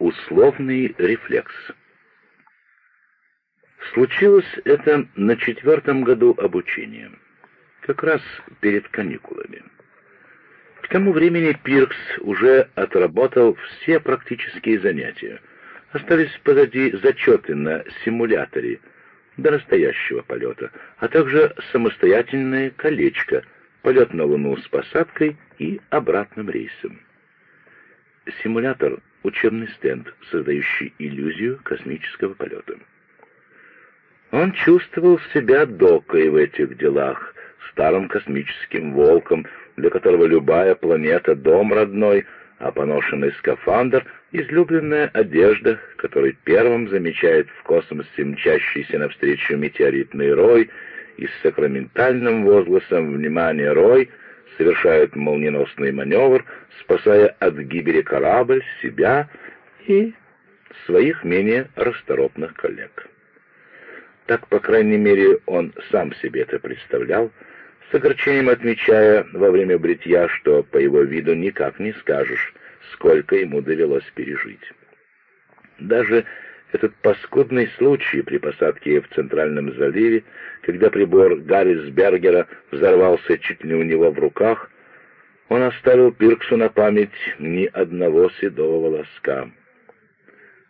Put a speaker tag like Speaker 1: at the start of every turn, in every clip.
Speaker 1: Условный рефлекс. Случилось это на четвертом году обучения, как раз перед каникулами. К тому времени Пиркс уже отработал все практические занятия. Остались позади зачеты на симуляторе до настоящего полета, а также самостоятельное колечко, полет на Луну с посадкой и обратным рейсом. Симулятор — учебный стенд, создающий иллюзию космического полета. Он чувствовал себя докой в этих делах, старым космическим волком, для которого любая планета — дом родной, а поношенный скафандр — излюбленная одежда, который первым замечает в космосе мчащийся навстречу метеоритный рой и с сакраментальным возгласом «Внимание, рой!» Совершает молниеносный маневр, спасая от гибели корабль, себя и своих менее расторопных коллег. Так, по крайней мере, он сам себе это представлял, с огорчением отмечая во время бритья, что по его виду никак не скажешь, сколько ему довелось пережить. Даже этот паскудный случай при посадке в Центральном заливе, когда прибор Гаррисбергера взорвался чуть ли у него в руках, он оставил Пирксу на память ни одного седого волоска.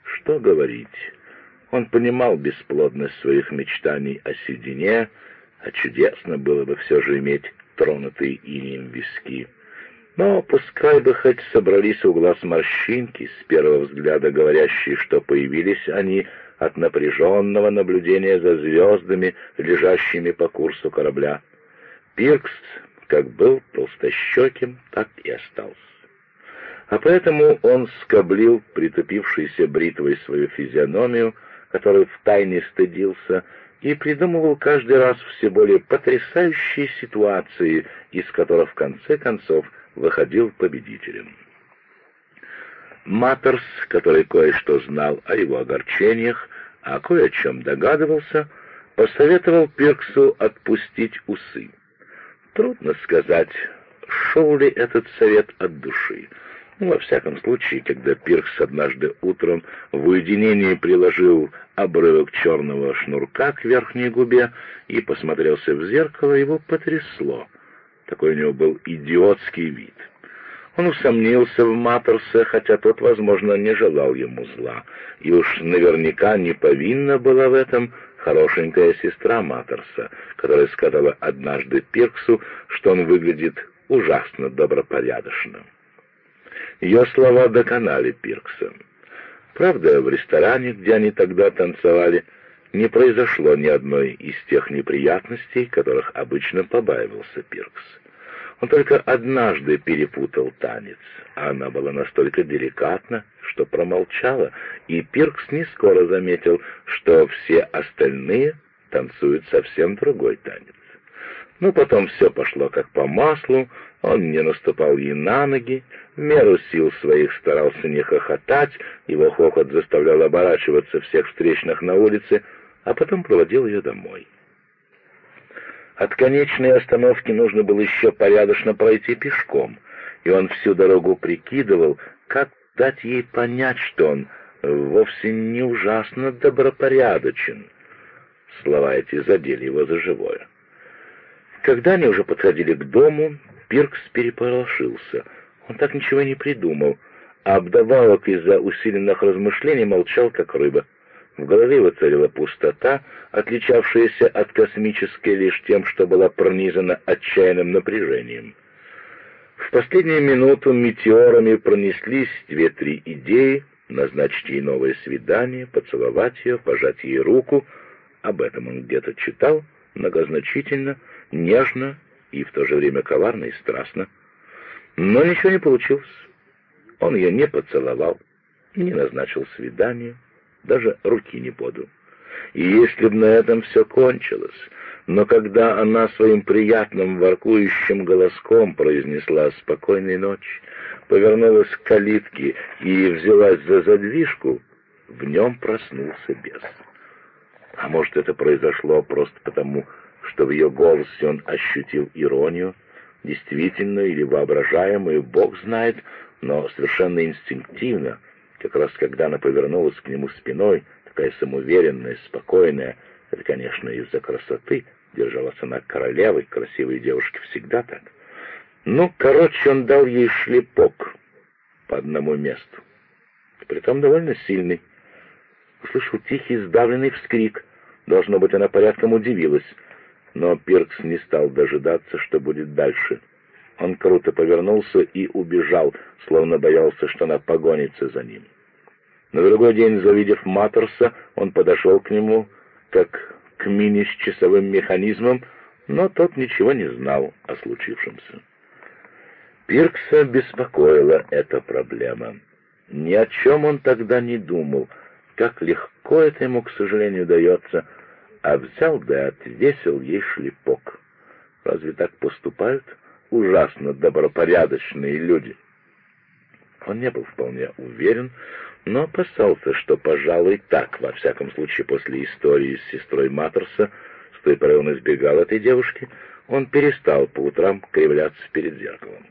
Speaker 1: Что говорить, он понимал бесплодность своих мечтаний о седине, а чудесно было бы все же иметь тронутые инеем виски. Но пускай бы хоть собрались у глаз морщинки, с первого взгляда говорящие, что появились они от напряженного наблюдения за звездами, лежащими по курсу корабля. Пиркс, как был толстощеким, так и остался. А поэтому он скоблил притупившейся бритвой свою физиономию, который втайне стыдился, и придумывал каждый раз все более потрясающие ситуации, из которых в конце концов выходил победителем. Маттерс, который кое-что знал о его огорчениях, а кое о чем догадывался, посоветовал Пирксу отпустить усы. Трудно сказать, шел ли этот совет от души. Ну, во всяком случае, когда Пиркс однажды утром в уединении приложил обрывок черного шнурка к верхней губе и посмотрелся в зеркало, его потрясло. Такой у него был идиотский вид. Он усомнился в Маттерсе, хотя тот, возможно, не желал ему зла, и уж наверняка не повинна была в этом хорошенькая сестра Маттерса, которая сказала однажды Пирксу, что он выглядит ужасно добропорядочно. Ее слова доконали Пиркса. Правда, в ресторане, где они тогда танцевали, не произошло ни одной из тех неприятностей, которых обычно побаивался Пиркс. Он только однажды перепутал танец, а она была настолько деликатна, что промолчала, и Пиркс не скоро заметил, что все остальные танцуют совсем другой танец. Но потом все пошло как по маслу, он не наступал ей на ноги, меру сил своих старался не хохотать, его хохот заставлял оборачиваться всех встречных на улице, а потом проводил ее домой. От конечной остановки нужно было еще порядочно пройти пешком, и он всю дорогу прикидывал, как дать ей понять, что он вовсе не ужасно добропорядочен. Слова эти задели его за живое. Когда они уже подходили к дому, Пиркс переполошился. Он так ничего не придумал, а обдавалок из-за усиленных размышлений молчал, как рыба. В голове его царила пустота, отличавшаяся от космической лишь тем, что была пронизана отчаянным напряжением. В последнюю минуту метеорами пронеслись две-три идеи, назначить ей новое свидание, поцеловать ее, пожать ей руку. Об этом он где-то читал, многозначительно, нежно и в то же время коварно и страстно. Но ничего не получилось. Он ее не поцеловал, не назначил свидание, даже руки не подал. И если бы на этом все кончилось, но когда она своим приятным воркующим голоском произнесла «спокойной ночи», повернулась к калитке и взялась за задвижку, в нем проснулся бес. А может, это произошло просто потому, что в ее голосе он ощутил иронию, действительно или воображаемую, Бог знает, но совершенно инстинктивно, Как раз когда она повернулась к нему спиной, такая самоуверенная, спокойная, это, конечно, из-за красоты, держалась она королевой, красивые девушки всегда так. Ну, короче, он дал ей шлепок по одному месту. Притом довольно сильный. Услышал тихий, сдавленный вскрик. Должно быть, она порядком удивилась. Но Пиркс не стал дожидаться, что будет дальше. Он круто повернулся и убежал, словно боялся, что она погонится за ним. На другой день, завидев Маттерса, он подошел к нему, как к мини с часовым механизмом, но тот ничего не знал о случившемся. Пиркса беспокоила эта проблема. Ни о чем он тогда не думал, как легко это ему, к сожалению, дается, а взял да отвесил ей шлепок. Разве так поступают ужасно добропорядочные люди? Он не был вполне уверен, но опасался, что, пожалуй, так, во всяком случае, после истории с сестрой Маттерса, с той поры он избегал этой девушки, он перестал по утрам кривляться перед зеркалом.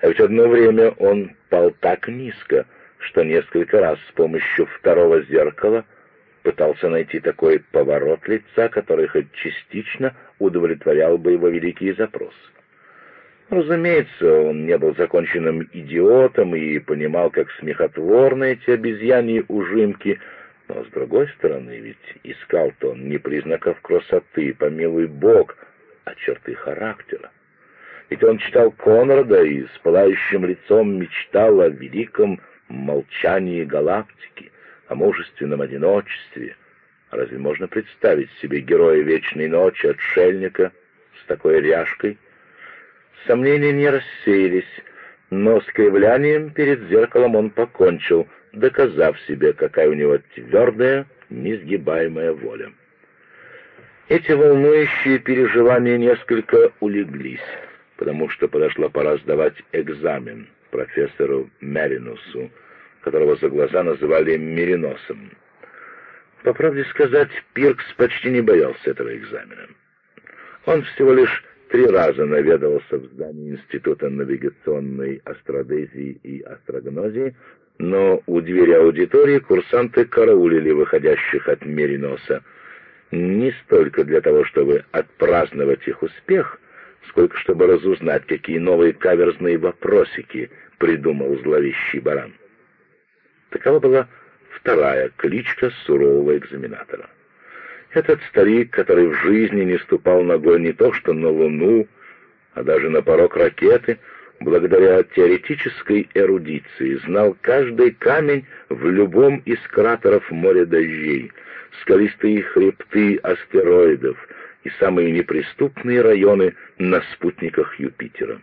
Speaker 1: А ведь одно время он пал так низко, что несколько раз с помощью второго зеркала пытался найти такой поворот лица, который хоть частично удовлетворял бы его великий запрос. Разумеется, он не был законченным идиотом и понимал, как смехотворны эти обезьяньи ужимки, но, с другой стороны, ведь искал-то он не признаков красоты, помилуй Бог, а черты характера. Ведь он читал Конрада и с пылающим лицом мечтал о великом молчании галактики, о мужественном одиночестве. Разве можно представить себе героя Вечной Ночи, отшельника, с такой ряжкой — Сомнения не рассеялись, но с кривлянием перед зеркалом он покончил, доказав себе, какая у него твердая, несгибаемая воля. Эти волнующие переживания несколько улеглись, потому что подошла пора сдавать экзамен профессору Меринусу, которого за глаза называли Мериносом. По правде сказать, Пиркс почти не боялся этого экзамена. Он всего лишь три раза наведывался в здании Института навигационной астродезии и астрогнозии, но у двери аудитории курсанты караулили выходящих от Мериноса. Не столько для того, чтобы отпраздновать их успех, сколько чтобы разузнать, какие новые каверзные вопросики придумал зловещий баран. Такова была вторая кличка сурового экзаменатора. Этот старик, который в жизни не ступал ногой не то что на Луну, а даже на порог ракеты, благодаря теоретической эрудиции, знал каждый камень в любом из кратеров моря дождей, скалистые хребты астероидов и самые неприступные районы на спутниках Юпитера.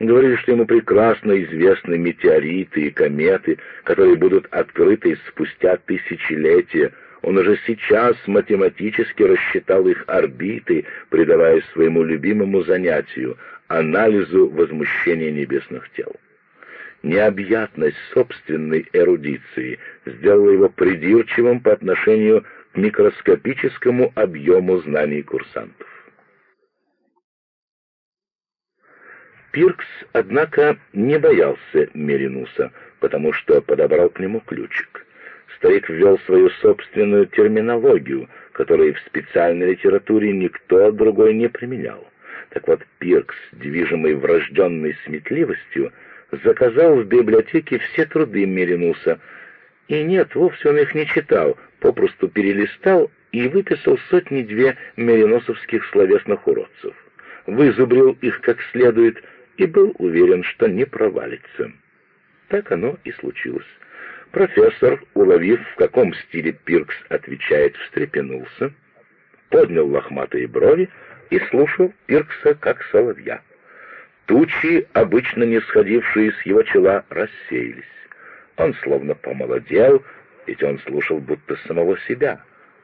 Speaker 1: Говорили, что ему прекрасно известны метеориты и кометы, которые будут открыты спустя тысячелетия, он уже сейчас математически рассчитал их орбиты, придавая своему любимому занятию — анализу возмущения небесных тел. Необъятность собственной эрудиции сделала его придирчивым по отношению к микроскопическому объему знаний курсантов. Пиркс, однако, не боялся Меринуса, потому что подобрал к нему ключик — Старик ввел свою собственную терминологию, которую в специальной литературе никто другой не применял. Так вот, Пиркс, движимый врожденной сметливостью, заказал в библиотеке все труды Меринуса. И нет, вовсе он их не читал, попросту перелистал и выписал сотни-две мериносовских словесных уродцев. Вызубрил их как следует и был уверен, что не провалится. Так оно и случилось. Профессор, уловив, в каком стиле Пиркс отвечает, встрепенулся, поднял лохматые брови и слушал Пиркса как соловья. Тучи, обычно не сходившие с его чела, рассеялись. Он словно помолодел, ведь он слушал будто самого себя.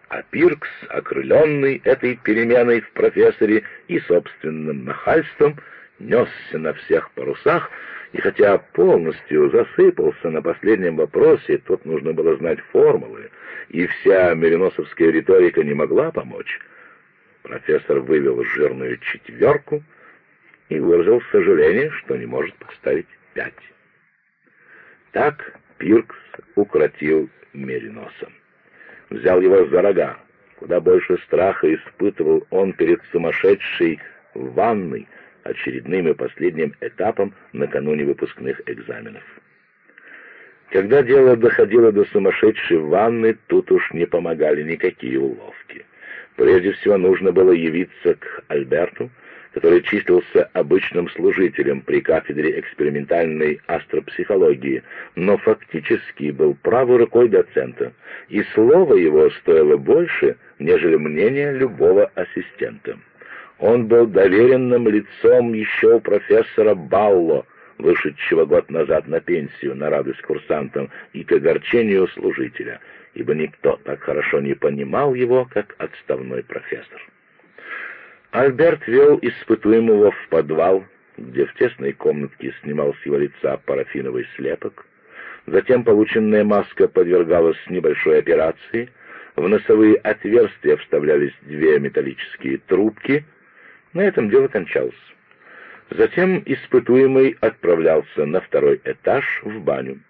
Speaker 1: А Пиркс, окрыленный этой переменой в профессоре и собственным нахальством, несся на всех парусах, и хотя полностью засыпался на последнем вопросе, тут нужно было знать формулы, и вся мериносовская риторика не могла помочь, профессор вывел жирную четверку и выразил сожаление, что не может поставить пять. Так Пиркс укротил Мериноса. Взял его за рога. Куда больше страха испытывал он перед сумасшедшей ванной, очередным и последним этапом накануне выпускных экзаменов. Когда дело доходило до сумасшедшей ванны, тут уж не помогали никакие уловки. Прежде всего нужно было явиться к Альберту, который числился обычным служителем при кафедре экспериментальной астропсихологии, но фактически был правой рукой доцента, и слово его стоило больше, нежели мнение любого ассистента. Он был доверенным лицом еще у профессора Балло, вышедшего год назад на пенсию на радость курсантам и к огорчению служителя, ибо никто так хорошо не понимал его, как отставной профессор. Альберт вел испытуемого в подвал, где в тесной комнатке снимал с его лица парафиновый слепок. Затем полученная маска подвергалась небольшой операции. В носовые отверстия вставлялись две металлические трубки. На этом дело кончалось. Затем испытуемый отправлялся на второй этаж в баню.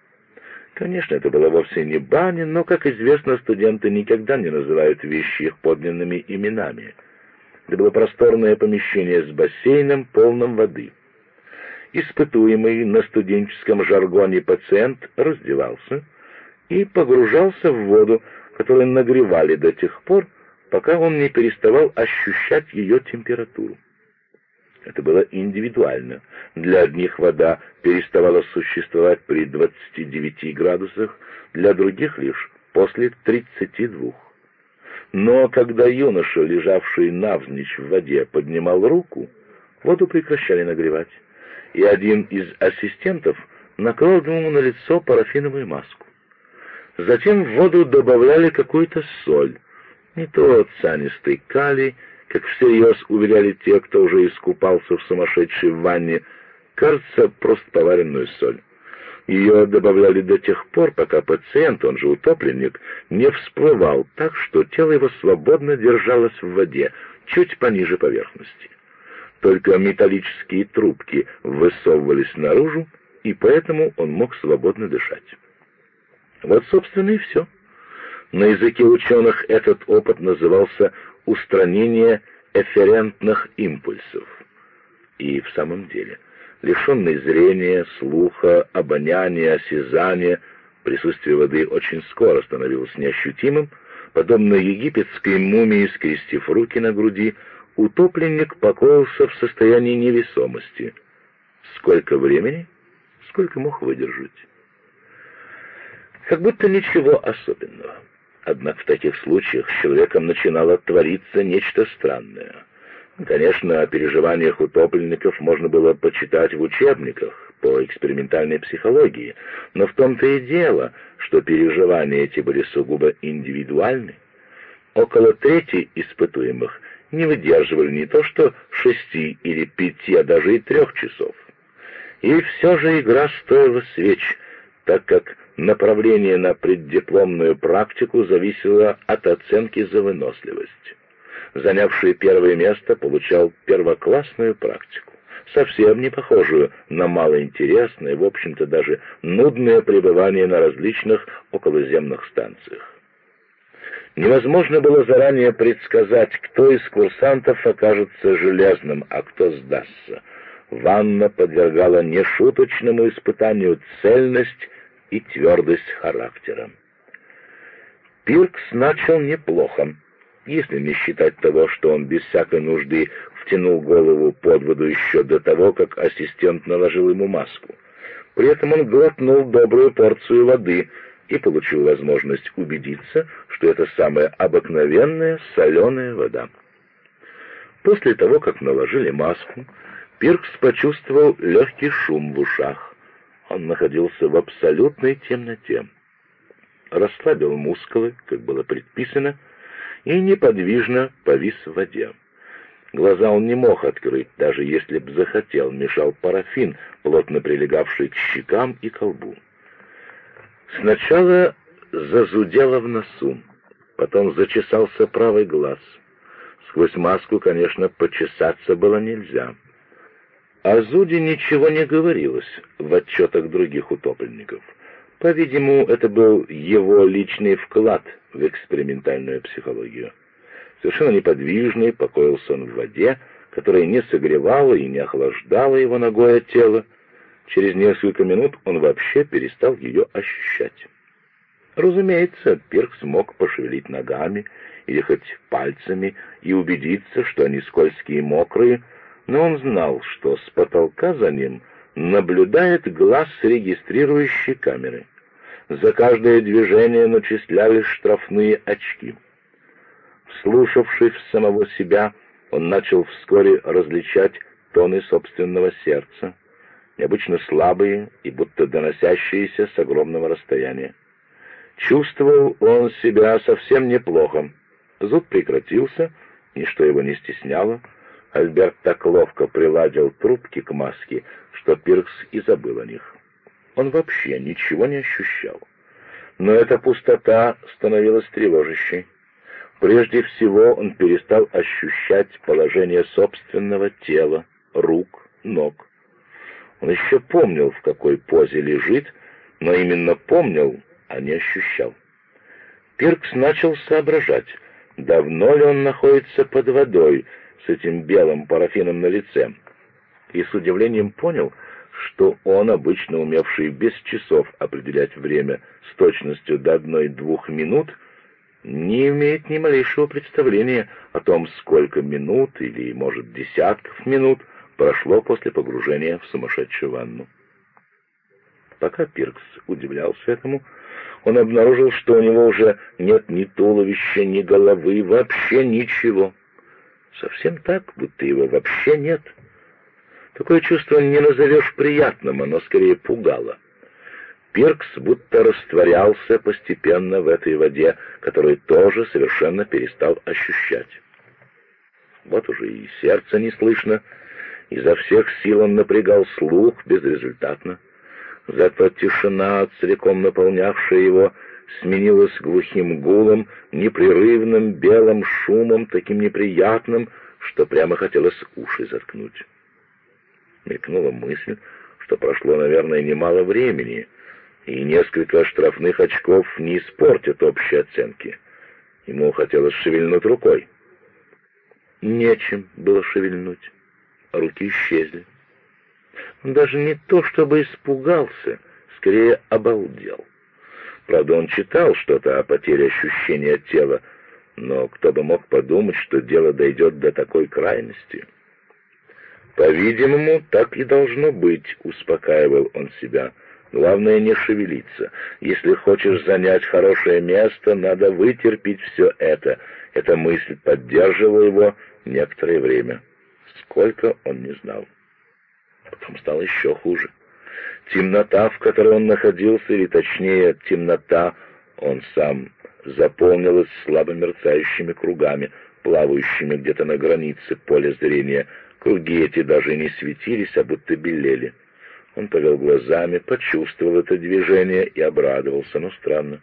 Speaker 1: Конечно, это была вовсе не баня, но, как известно, студенты никогда не называют вещи их подлинными именами — это было просторное помещение с бассейном, полным воды. Испытуемый на студенческом жаргоне пациент раздевался и погружался в воду, которую нагревали до тех пор, пока он не переставал ощущать ее температуру. Это было индивидуально. Для одних вода переставала существовать при 29 градусах, для других лишь после 32. Но когда юноша, лежавший навзничь в воде, поднимал руку, воду прекращали нагревать, и один из ассистентов накрыл ему на лицо парафиновую маску. Затем в воду добавляли какую-то соль, не то цианистый калий, как всерьез уверяли те, кто уже искупался в сумасшедшей ванне, кажется, просто поваренную соль. Ее добавляли до тех пор, пока пациент, он же утопленник, не всплывал так, что тело его свободно держалось в воде, чуть пониже поверхности. Только металлические трубки высовывались наружу, и поэтому он мог свободно дышать. Вот, собственно, и все. На языке ученых этот опыт назывался «устранение эферентных импульсов». И в самом деле – лишенный зрения, слуха, обоняния, осязания, присутствие воды очень скоро становилось неощутимым, подобно египетской мумии, скрестив руки на груди, утопленник покоился в состоянии невесомости. Сколько времени? Сколько мог выдержать? Как будто ничего особенного. Однако в таких случаях с человеком начинало твориться нечто странное — Конечно, о переживаниях утопленников можно было почитать в учебниках по экспериментальной психологии, но в том-то и дело, что переживания эти были сугубо индивидуальны. Около трети испытуемых не выдерживали не то что шести или пяти, а даже и трех часов. И все же игра стоила свеч, так как направление на преддипломную практику зависело от оценки за выносливость занявший первое место, получал первоклассную практику, совсем не похожую на малоинтересное, в общем-то даже нудное пребывание на различных околоземных станциях. Невозможно было заранее предсказать, кто из курсантов окажется железным, а кто сдастся. Ванна подвергала нешуточному испытанию цельность и твердость характера. Пиркс начал неплохо если не считать того, что он без всякой нужды втянул голову под воду еще до того, как ассистент наложил ему маску. При этом он глотнул добрую порцию воды и получил возможность убедиться, что это самая обыкновенная соленая вода. После того, как наложили маску, Пиркс почувствовал легкий шум в ушах. Он находился в абсолютной темноте. Расслабил мускулы, как было предписано, и неподвижно повис в воде. Глаза он не мог открыть, даже если б захотел, мешал парафин, плотно прилегавший к щекам и колбу. Сначала зазудело в носу, потом зачесался правый глаз. Сквозь маску, конечно, почесаться было нельзя. О Зуде ничего не говорилось в отчетах других утопленников. По-видимому, это был его личный вклад в экспериментальную психологию. Совершенно неподвижный покоился он в воде, которая не согревала и не охлаждала его ногое тело. Через несколько минут он вообще перестал ее ощущать. Разумеется, Пиркс мог пошевелить ногами или хоть пальцами и убедиться, что они скользкие и мокрые, но он знал, что с потолка за ним наблюдает глаз регистрирующей камеры. За каждое движение начислялись штрафные очки. Вслушавшись в самого себя, он начал вскоре различать тоны собственного сердца, необычно слабые и будто доносящиеся с огромного расстояния. Чувствовал он себя совсем неплохо. Зуд прекратился, ничто его не стесняло. Альберт так ловко приладил трубки к маске, что Пиркс и забыл о них. Он вообще ничего не ощущал. Но эта пустота становилась тревожащей. Прежде всего он перестал ощущать положение собственного тела, рук, ног. Он еще помнил, в какой позе лежит, но именно помнил, а не ощущал. Пиркс начал соображать, давно ли он находится под водой с этим белым парафином на лице, и с удивлением понял, что он, обычно умевший без часов определять время с точностью до одной-двух минут, не имеет ни малейшего представления о том, сколько минут или, может, десятков минут прошло после погружения в сумасшедшую ванну. Пока Пиркс удивлялся этому, он обнаружил, что у него уже нет ни туловища, ни головы, вообще ничего. Совсем так, будто его вообще нет. Такое чувство не назовешь приятным, оно скорее пугало. Пиркс будто растворялся постепенно в этой воде, которую тоже совершенно перестал ощущать. Вот уже и сердце не слышно, изо всех сил он напрягал слух безрезультатно. Зато тишина, целиком наполнявшая его, сменилась глухим гулом, непрерывным белым шумом, таким неприятным, что прямо хотелось уши заткнуть. Мелькнула мысль, что прошло, наверное, немало времени, и несколько штрафных очков не испортят общей оценки. Ему хотелось шевельнуть рукой. Нечем было шевельнуть. Руки исчезли. Он даже не то чтобы испугался, скорее обалдел. Правда, он читал что-то о потере ощущения тела, но кто бы мог подумать, что дело дойдет до такой крайности. По-видимому, так и должно быть, успокаивал он себя. Главное не шевелиться. Если хочешь занять хорошее место, надо вытерпеть все это. Эта мысль поддерживала его некоторое время. Сколько он не знал. Потом стало еще хуже. Темнота, в которой он находился, или точнее, темнота, он сам, заполнилась слабо мерцающими кругами, плавающими где-то на границе поля зрения. Круги эти даже не светились, а будто белели. Он повел глазами, почувствовал это движение и обрадовался, но странно.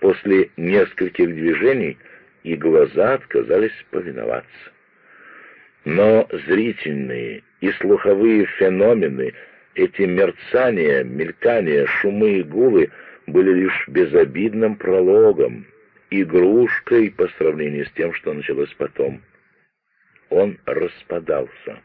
Speaker 1: После нескольких движений и глаза отказались повиноваться. Но зрительные и слуховые феномены, эти мерцания, мелькания, шумы и гулы были лишь безобидным прологом, игрушкой по сравнению с тем, что началось потом. Он распадался.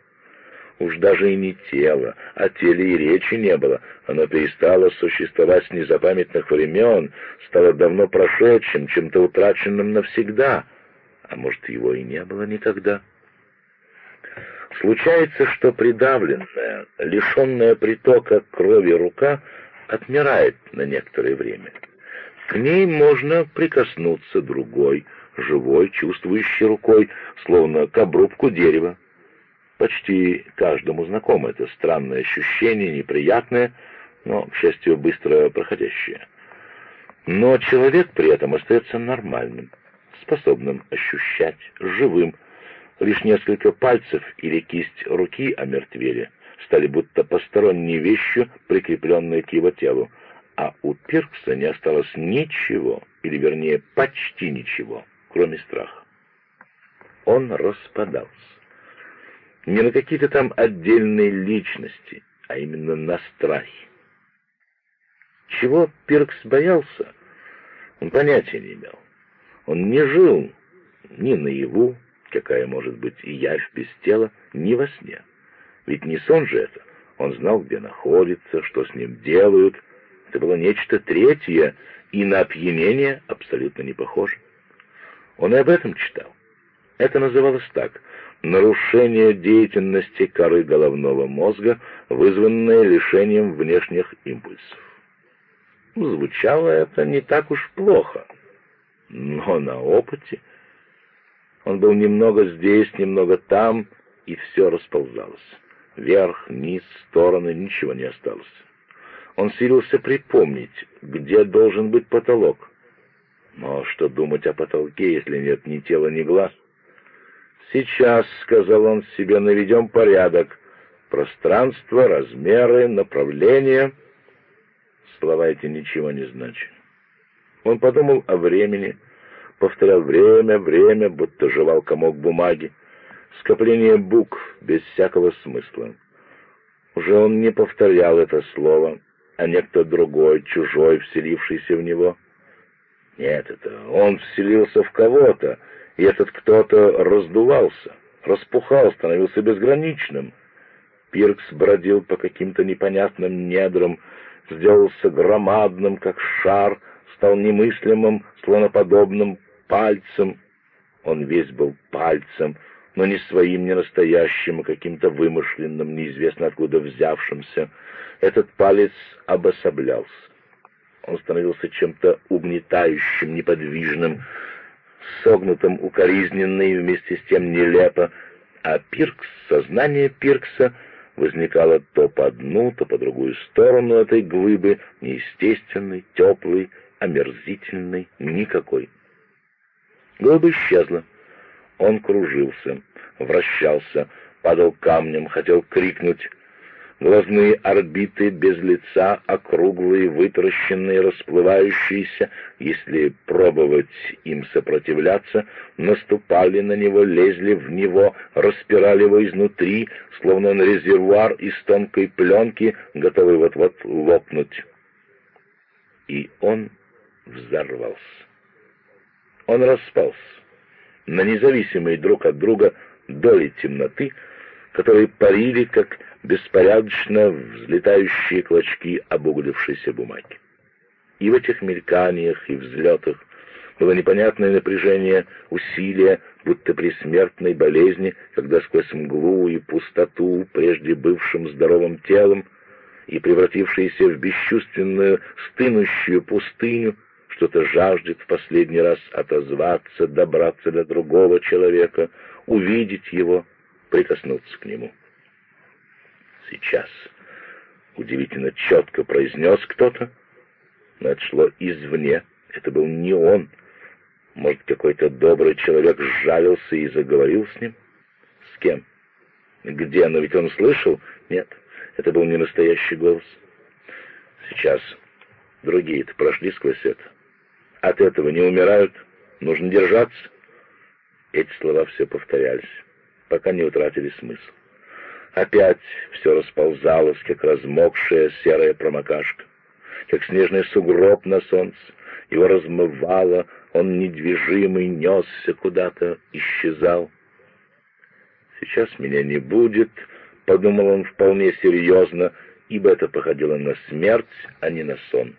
Speaker 1: Уж даже и не тело, о теле и речи не было. Оно перестало существовать с незапамятных времен, стало давно прошедшим, чем-то утраченным навсегда. А может, его и не было никогда. Случается, что придавленная, лишенная притока крови рука отмирает на некоторое время. К ней можно прикоснуться другой, живой, чувствующей рукой, словно к обрубку дерева. Почти каждому знакомо это странное ощущение, неприятное, но, к счастью, быстро проходящее. Но человек при этом остается нормальным, способным ощущать, живым, Лишь несколько пальцев или кисть руки омертвели, стали будто посторонней вещью, прикрепленной к его телу, а у Пиркса не осталось ничего, или вернее почти ничего, кроме страха. Он распадался. Не на какие-то там отдельные личности, а именно на страхе. Чего Пиркс боялся, он понятия не имел. Он не жил ни наяву, какая может быть и явь без тела, ни во сне. Ведь не сон же это. Он знал, где находится, что с ним делают. Это было нечто третье, и на опьянение абсолютно не похоже. Он и об этом читал. Это называлось так — нарушение деятельности коры головного мозга, вызванное лишением внешних импульсов. Звучало это не так уж плохо, но на опыте он был немного здесь, немного там, и все расползалось. Вверх, низ, стороны, ничего не осталось. Он силился припомнить, где должен быть потолок. Но что думать о потолке, если нет ни тела, ни глаз? «Сейчас», — сказал он себе, — «наведем порядок. Пространство, размеры, направление...» Слова эти ничего не значат. Он подумал о времени, повторял время, время, будто жевал комок бумаги, скопление букв без всякого смысла. Уже он не повторял это слово, а некто другой, чужой, вселившийся в него. Нет, это он вселился в кого-то, и этот кто-то раздувался, распухал, становился безграничным. Пиркс бродил по каким-то непонятным недрам, сделался громадным, как шар, стал немыслимым, слоноподобным пальцем. Он весь был пальцем, но не своим, не настоящим, а каким-то вымышленным, неизвестно откуда взявшимся. Этот палец обособлялся. Он становился чем-то угнетающим, неподвижным, согнутым укоризненно и вместе с тем нелепо, а Пиркс, сознание Пиркса — возникала то по одну, то по другую сторону этой глыбы, неестественной, теплой, омерзительной, никакой. Глыба исчезла. Он кружился, вращался, падал камнем, хотел крикнуть, глазные орбиты без лица, округлые, вытаращенные, расплывающиеся, если пробовать им сопротивляться, наступали на него, лезли в него, распирали его изнутри, словно он резервуар из тонкой пленки, готовый вот-вот лопнуть. И он взорвался. Он распался на независимые друг от друга доли темноты, которые парили, как беспорядочно взлетающие клочки обуглившейся бумаги. И в этих мельканиях и взлетах было непонятное напряжение, усилие, будто при смертной болезни, когда сквозь мглу и пустоту, прежде бывшим здоровым телом, и превратившееся в бесчувственную, стынущую пустыню, что-то жаждет в последний раз отозваться, добраться до другого человека, увидеть его, прикоснуться к нему. Сейчас удивительно четко произнес кто-то, но это шло извне, это был не он. Может, какой-то добрый человек сжалился и заговорил с ним? С кем? Где? Но ведь он слышал? Нет, это был не настоящий голос. Сейчас другие-то прошли сквозь это. От этого не умирают, нужно держаться. Эти слова все повторялись пока не утратили смысл. Опять все расползалось, как размокшая серая промокашка, как снежный сугроб на солнце. Его размывало, он недвижимый несся куда-то, исчезал. «Сейчас меня не будет», — подумал он вполне серьезно, ибо это походило на смерть, а не на сон.